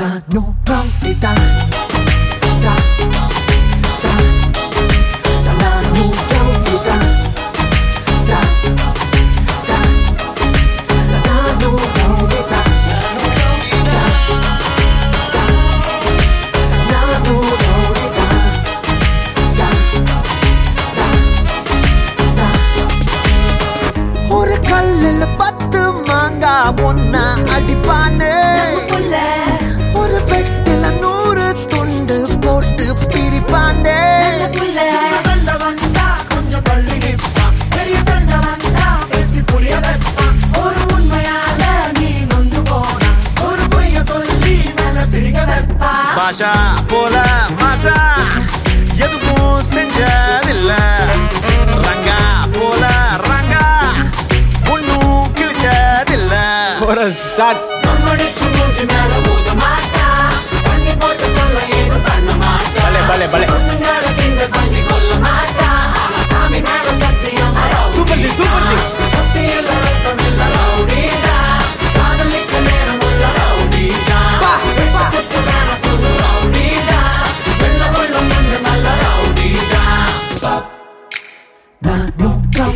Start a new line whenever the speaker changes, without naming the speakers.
なのかりだ
பாஷா போல மாசா எதுவும் செஞ்சதில்ல. ரங்கா போல ரங்கா. ஒன்னும் கிழிச்சதில்ல.
Start
Na nunca